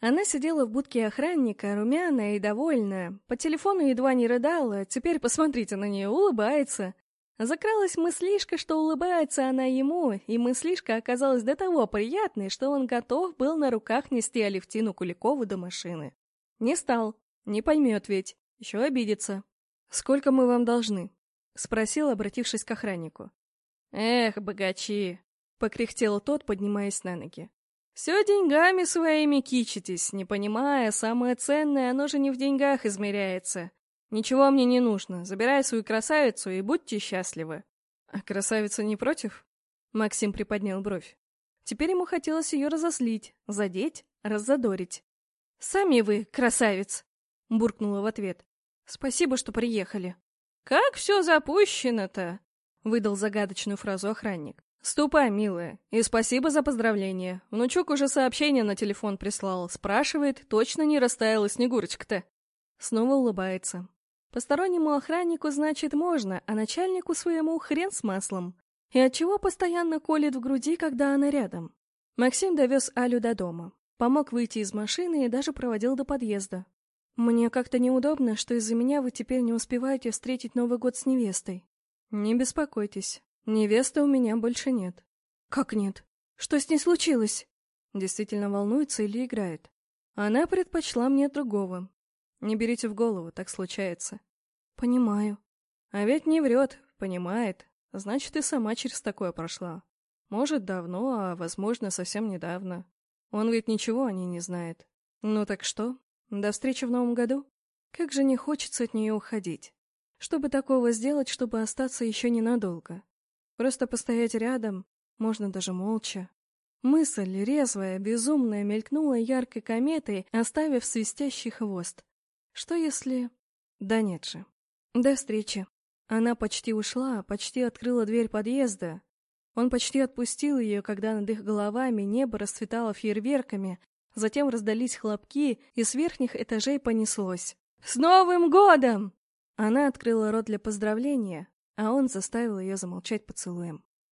Она сидела в будке охранника, румяная и довольная, по телефону едва не рыдала, теперь посмотрите на нее, улыбается. Закралась мыслишка, что улыбается она ему, и мыслишка оказалась до того приятной, что он готов был на руках нести Алевтину Куликову до машины. Не стал, не поймет ведь, еще обидится. «Сколько мы вам должны?» — спросил, обратившись к охраннику. «Эх, богачи!» — покряхтел тот, поднимаясь на ноги. «Все деньгами своими кичитесь, не понимая, самое ценное, оно же не в деньгах измеряется. Ничего мне не нужно, забирай свою красавицу и будьте счастливы». «А красавица не против?» Максим приподнял бровь. Теперь ему хотелось ее разослить, задеть, раззадорить. «Сами вы, красавец!» — буркнула в ответ. «Спасибо, что приехали». «Как все запущено-то?» — выдал загадочную фразу охранник. «Ступай, милая, и спасибо за поздравление. Внучок уже сообщение на телефон прислал. Спрашивает, точно не растаяла Снегурочка-то?» Снова улыбается. Постороннему охраннику, значит, можно, а начальнику своему хрен с маслом. И отчего постоянно колет в груди, когда она рядом? Максим довез Алю до дома. Помог выйти из машины и даже проводил до подъезда. «Мне как-то неудобно, что из-за меня вы теперь не успеваете встретить Новый год с невестой». «Не беспокойтесь, невесты у меня больше нет». «Как нет? Что с ней случилось?» Действительно волнуется или играет. Она предпочла мне другого. Не берите в голову, так случается. Понимаю. А ведь не врет, понимает. Значит, и сама через такое прошла. Может, давно, а, возможно, совсем недавно. Он ведь ничего о ней не знает. Ну так что? До встречи в новом году? Как же не хочется от нее уходить. Чтобы такого сделать, чтобы остаться еще ненадолго. Просто постоять рядом, можно даже молча. Мысль, резвая, безумная, мелькнула яркой кометой, оставив свистящий хвост. Что если... Да нет же. До встречи. Она почти ушла, почти открыла дверь подъезда, он почти отпустил ее, когда над их головами небо расцветало фейерверками, затем раздались хлопки, и с верхних этажей понеслось. «С Новым годом!» Она открыла рот для поздравления, а он заставил ее замолчать поцелуем.